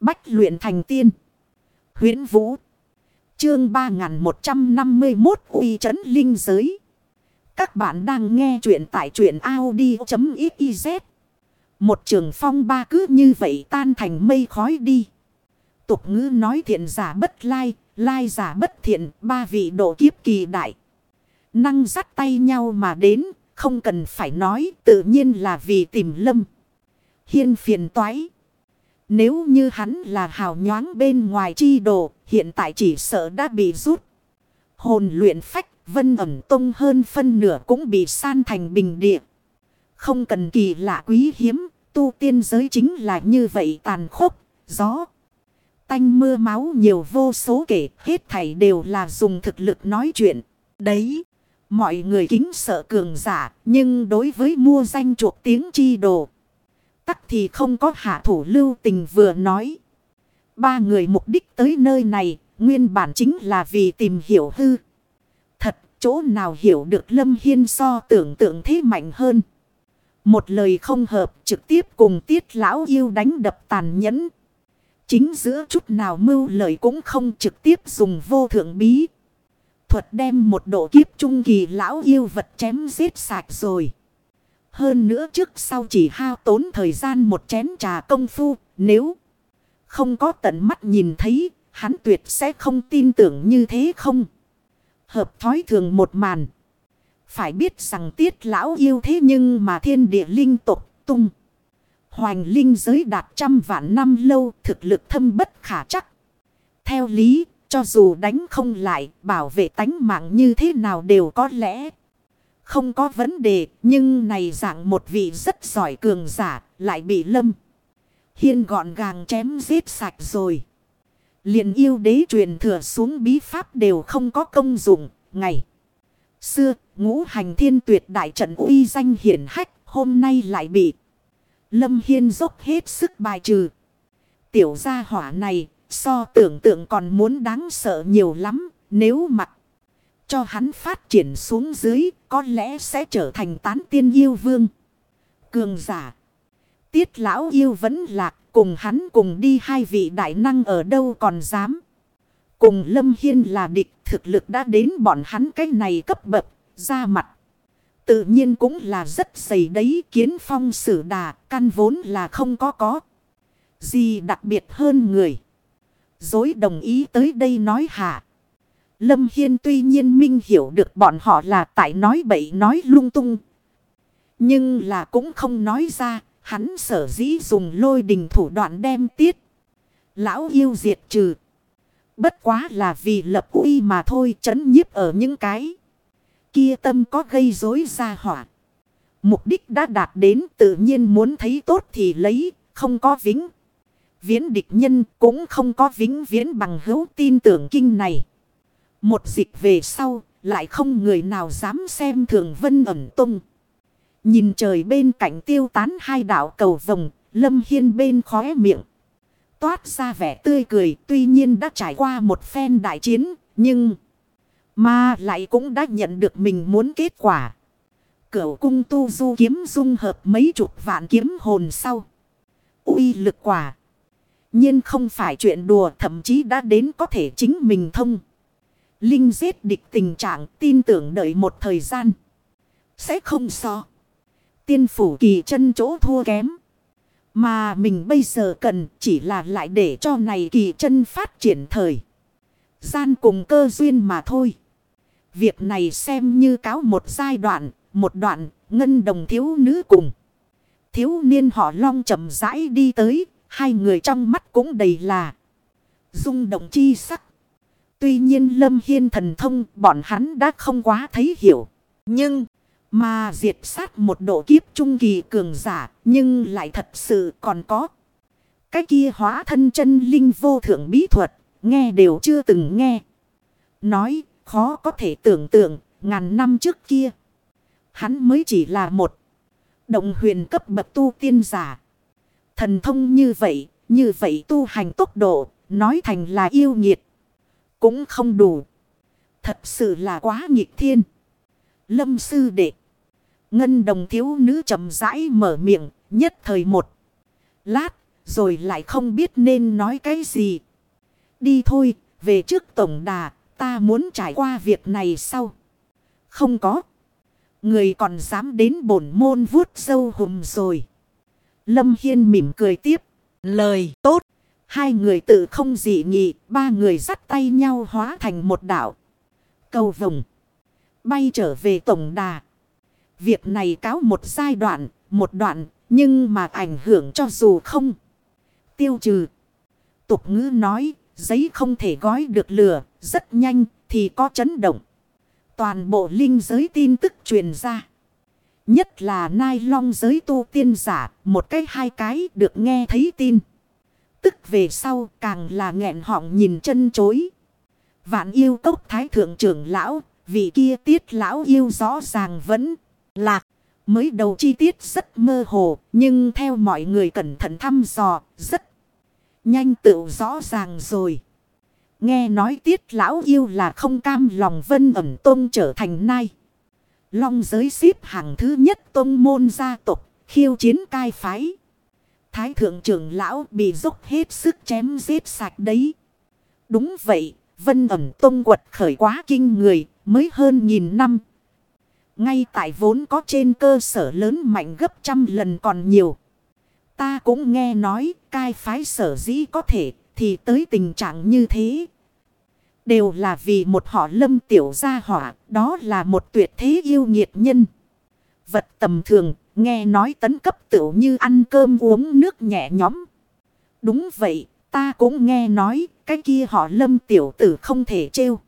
Bách luyện thành tiên. huyễn Vũ. Chương 3151 uy trấn linh giới. Các bạn đang nghe truyện tại truyện Audi.xyz. Một trường phong ba cứ như vậy tan thành mây khói đi. Tục ngữ nói thiện giả bất lai, lai giả bất thiện, ba vị độ kiếp kỳ đại. Năng dắt tay nhau mà đến, không cần phải nói, tự nhiên là vì tìm lâm. Hiên phiền toái. Nếu như hắn là hào nhoáng bên ngoài chi đồ, hiện tại chỉ sợ đã bị rút. Hồn luyện phách, vân ẩm tông hơn phân nửa cũng bị san thành bình địa. Không cần kỳ lạ quý hiếm, tu tiên giới chính là như vậy tàn khốc, gió. Tanh mưa máu nhiều vô số kể, hết thảy đều là dùng thực lực nói chuyện. Đấy, mọi người kính sợ cường giả, nhưng đối với mua danh chuộc tiếng chi đồ tắc thì không có hạ thủ lưu tình vừa nói. Ba người mục đích tới nơi này, nguyên bản chính là vì tìm hiểu hư. Thật, chỗ nào hiểu được Lâm Hiên so tưởng tượng thế mạnh hơn. Một lời không hợp trực tiếp cùng tiết lão yêu đánh đập tàn nhẫn. Chính giữa chút nào mưu lời cũng không trực tiếp dùng vô thượng bí. Thuật đem một độ kiếp trung kỳ lão yêu vật chém giết sạch rồi. Hơn nữa trước sau chỉ hao tốn thời gian một chén trà công phu. Nếu không có tận mắt nhìn thấy, hắn tuyệt sẽ không tin tưởng như thế không. Hợp thói thường một màn. Phải biết rằng tiết lão yêu thế nhưng mà thiên địa linh tục tung. Hoành linh giới đạt trăm vạn năm lâu thực lực thâm bất khả chắc. Theo lý, cho dù đánh không lại, bảo vệ tánh mạng như thế nào đều có lẽ không có vấn đề, nhưng này dạng một vị rất giỏi cường giả, lại bị lâm. Hiên gọn gàng chém giết sạch rồi. liền yêu đế truyền thừa xuống bí pháp đều không có công dụng, ngày. Xưa, ngũ hành thiên tuyệt đại trận uy danh hiển hách, hôm nay lại bị Lâm Hiên dốc hết sức bài trừ. Tiểu gia hỏa này, so tưởng tượng còn muốn đáng sợ nhiều lắm, nếu mặc cho hắn phát triển xuống dưới, có lẽ sẽ trở thành tán tiên yêu vương. Cường giả. Tiết lão yêu vẫn lạc, cùng hắn cùng đi hai vị đại năng ở đâu còn dám. Cùng Lâm Hiên là địch, thực lực đã đến bọn hắn cái này cấp bậc, ra mặt. Tự nhiên cũng là rất dày đấy, kiến phong sử đà, căn vốn là không có có. Gì đặc biệt hơn người. Dối đồng ý tới đây nói hạ. Lâm Hiên tuy nhiên minh hiểu được bọn họ là tại nói bậy nói lung tung. Nhưng là cũng không nói ra, hắn sở dĩ dùng lôi đình thủ đoạn đem tiết. Lão yêu diệt trừ. Bất quá là vì lập uy mà thôi chấn nhiếp ở những cái. Kia tâm có gây rối ra hỏa. Mục đích đã đạt đến tự nhiên muốn thấy tốt thì lấy, không có vĩnh. Viễn địch nhân cũng không có vĩnh viễn bằng hữu tin tưởng kinh này. Một dịch về sau, lại không người nào dám xem thường vân ẩm tung. Nhìn trời bên cạnh tiêu tán hai đảo cầu vồng, lâm hiên bên khóe miệng. Toát ra vẻ tươi cười, tuy nhiên đã trải qua một phen đại chiến, nhưng... Mà lại cũng đã nhận được mình muốn kết quả. Cửu cung tu du kiếm dung hợp mấy chục vạn kiếm hồn sau. uy lực quả. nhiên không phải chuyện đùa thậm chí đã đến có thể chính mình thông. Linh giết địch tình trạng tin tưởng đợi một thời gian. Sẽ không so. Tiên phủ kỳ chân chỗ thua kém. Mà mình bây giờ cần chỉ là lại để cho này kỳ chân phát triển thời. Gian cùng cơ duyên mà thôi. Việc này xem như cáo một giai đoạn, một đoạn, ngân đồng thiếu nữ cùng. Thiếu niên họ long chậm rãi đi tới, hai người trong mắt cũng đầy là rung động chi sắc. Tuy nhiên Lâm Hiên thần thông bọn hắn đã không quá thấy hiểu. Nhưng mà diệt sát một độ kiếp trung kỳ cường giả nhưng lại thật sự còn có. Cái kia hóa thân chân linh vô thượng bí thuật nghe đều chưa từng nghe. Nói khó có thể tưởng tượng ngàn năm trước kia. Hắn mới chỉ là một động huyền cấp bậc tu tiên giả. Thần thông như vậy, như vậy tu hành tốc độ, nói thành là yêu nghiệt cũng không đủ. Thật sự là quá nghịch thiên. Lâm sư đệ. Ngân đồng thiếu nữ chậm rãi mở miệng, nhất thời một. Lát, Rồi lại không biết nên nói cái gì. Đi thôi, về trước tổng đà, ta muốn trải qua việc này sau. Không có. Người còn dám đến bổn môn vuốt sâu hùm rồi. Lâm Hiên mỉm cười tiếp. Lời tốt. Hai người tự không dị nghị. Ba người dắt tay nhau hóa thành một đảo. Cầu vồng. Bay trở về tổng đà. Việc này cáo một giai đoạn. Một đoạn. Nhưng mà ảnh hưởng cho dù không. Tiêu trừ. Tục ngữ nói. Giấy không thể gói được lửa. Rất nhanh thì có chấn động. Toàn bộ linh giới tin tức truyền ra. Nhất là nai long giới tu tiên giả, một cái hai cái được nghe thấy tin. Tức về sau càng là nghẹn họng nhìn chân chối. Vạn yêu cốc thái thượng trưởng lão, vị kia tiết lão yêu rõ ràng vẫn lạc. Mới đầu chi tiết rất mơ hồ, nhưng theo mọi người cẩn thận thăm dò, rất nhanh tựu rõ ràng rồi. Nghe nói tiết lão yêu là không cam lòng vân ẩm tôn trở thành nai. Long giới xếp hàng thứ nhất tôn môn gia tộc khiêu chiến cai phái. Thái thượng trưởng lão bị dốc hết sức chém giết sạch đấy. Đúng vậy, vân ẩm tông quật khởi quá kinh người, mới hơn nghìn năm. Ngay tại vốn có trên cơ sở lớn mạnh gấp trăm lần còn nhiều. Ta cũng nghe nói cai phái sở dĩ có thể thì tới tình trạng như thế. Đều là vì một họ lâm tiểu gia hỏa, đó là một tuyệt thế yêu nghiệt nhân. Vật tầm thường, nghe nói tấn cấp tựu như ăn cơm uống nước nhẹ nhõm. Đúng vậy, ta cũng nghe nói, cái kia họ lâm tiểu tử không thể trêu.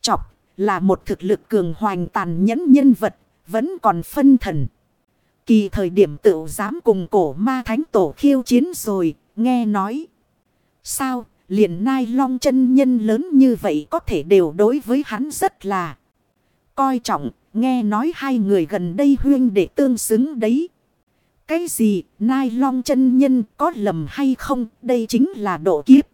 Chọc, là một thực lực cường hoành tàn nhẫn nhân vật, vẫn còn phân thần. Kỳ thời điểm tựu dám cùng cổ ma thánh tổ khiêu chiến rồi, nghe nói. Sao, liền nai long chân nhân lớn như vậy có thể đều đối với hắn rất là coi trọng. Nghe nói hai người gần đây huyên để tương xứng đấy. Cái gì nai long chân nhân có lầm hay không đây chính là độ kiếp.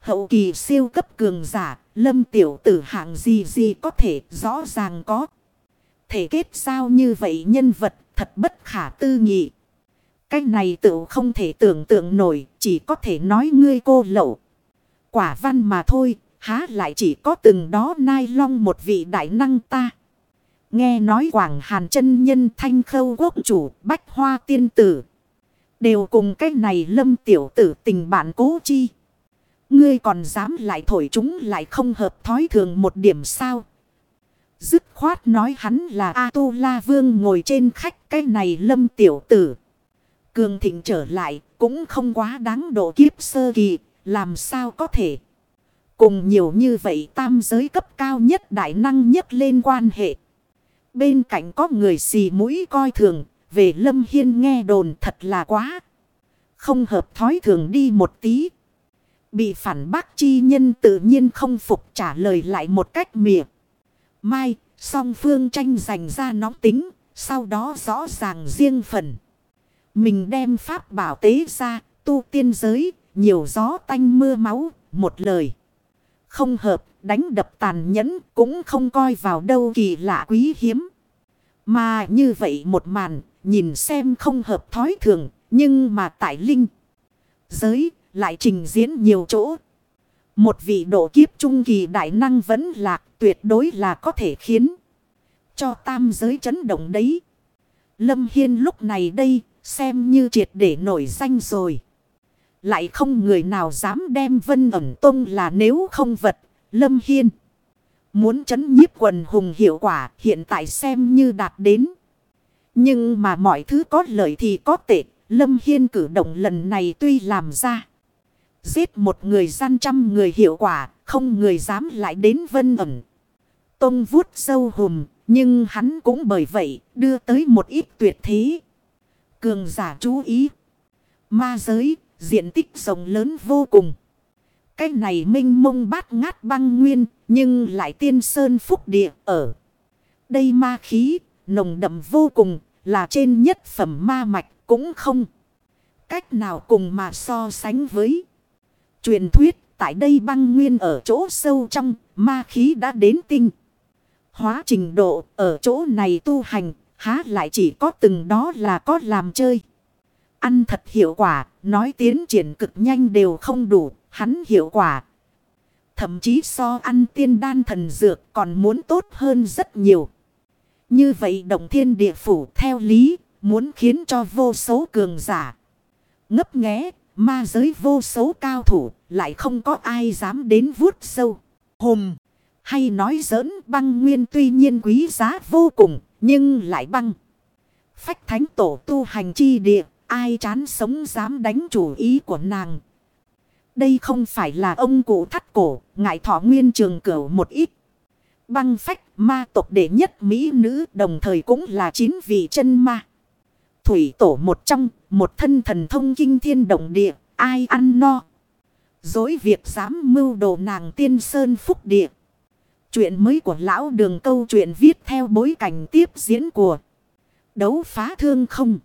Hậu kỳ siêu cấp cường giả lâm tiểu tử hạng gì gì có thể rõ ràng có. Thể kết sao như vậy nhân vật thật bất khả tư nghị. Cái này tự không thể tưởng tượng nổi, chỉ có thể nói ngươi cô lậu. Quả văn mà thôi, há lại chỉ có từng đó nai long một vị đại năng ta. Nghe nói Quảng Hàn chân nhân thanh khâu quốc chủ bách hoa tiên tử. Đều cùng cái này lâm tiểu tử tình bạn cố chi. Ngươi còn dám lại thổi chúng lại không hợp thói thường một điểm sao. Dứt khoát nói hắn là A-tu-la vương ngồi trên khách cái này lâm tiểu tử. Cường thịnh trở lại cũng không quá đáng độ kiếp sơ kỳ, làm sao có thể. Cùng nhiều như vậy tam giới cấp cao nhất đại năng nhất lên quan hệ. Bên cạnh có người xì mũi coi thường. Về Lâm Hiên nghe đồn thật là quá. Không hợp thói thường đi một tí. Bị phản bác chi nhân tự nhiên không phục trả lời lại một cách mỉa. Mai, song phương tranh giành ra nóng tính. Sau đó rõ ràng riêng phần. Mình đem pháp bảo tế ra, tu tiên giới, nhiều gió tanh mưa máu, một lời. Không hợp, đánh đập tàn nhẫn, cũng không coi vào đâu kỳ lạ quý hiếm. Mà như vậy một màn, nhìn xem không hợp thói thường, nhưng mà tại linh. Giới, lại trình diễn nhiều chỗ. Một vị độ kiếp trung kỳ đại năng vẫn lạc tuyệt đối là có thể khiến cho tam giới chấn động đấy. Lâm Hiên lúc này đây xem như triệt để nổi danh rồi. Lại không người nào dám đem vân ẩm tông là nếu không vật, lâm hiên. Muốn chấn nhiếp quần hùng hiệu quả hiện tại xem như đạt đến. Nhưng mà mọi thứ có lợi thì có tệ. Lâm Hiên cử động lần này tuy làm ra. Giết một người gian trăm người hiệu quả. Không người dám lại đến vân ẩm. Tông vuốt sâu hùm. Nhưng hắn cũng bởi vậy đưa tới một ít tuyệt thế. Cường giả chú ý. Ma giới diện tích rộng lớn vô cùng. Cái này minh mông bát ngát băng nguyên, nhưng lại tiên sơn phúc địa ở. Đây ma khí, nồng đậm vô cùng, là trên nhất phẩm ma mạch cũng không. Cách nào cùng mà so sánh với. Truyền thuyết, tại đây băng nguyên ở chỗ sâu trong, ma khí đã đến tinh. Hóa trình độ, ở chỗ này tu hành, há lại chỉ có từng đó là có làm chơi. Ăn thật hiệu quả, nói tiến triển cực nhanh đều không đủ, hắn hiệu quả. Thậm chí so ăn tiên đan thần dược còn muốn tốt hơn rất nhiều. Như vậy động thiên địa phủ theo lý, muốn khiến cho vô số cường giả. Ngấp nghé, ma giới vô số cao thủ, lại không có ai dám đến vuốt sâu. Hùm, hay nói giỡn băng nguyên tuy nhiên quý giá vô cùng, nhưng lại băng. Phách thánh tổ tu hành chi địa, ai chán sống dám đánh chủ ý của nàng. Đây không phải là ông cụ thắt cổ, ngại thọ nguyên trường cửu một ít. Băng phách ma tộc đệ nhất mỹ nữ đồng thời cũng là chín vị chân ma. Thủy tổ một trong, một thân thần thông kinh thiên động địa, ai ăn no. Dối việc dám mưu đồ nàng tiên sơn phúc địa. Chuyện mới của lão đường câu chuyện viết theo bối cảnh tiếp diễn của đấu phá thương không.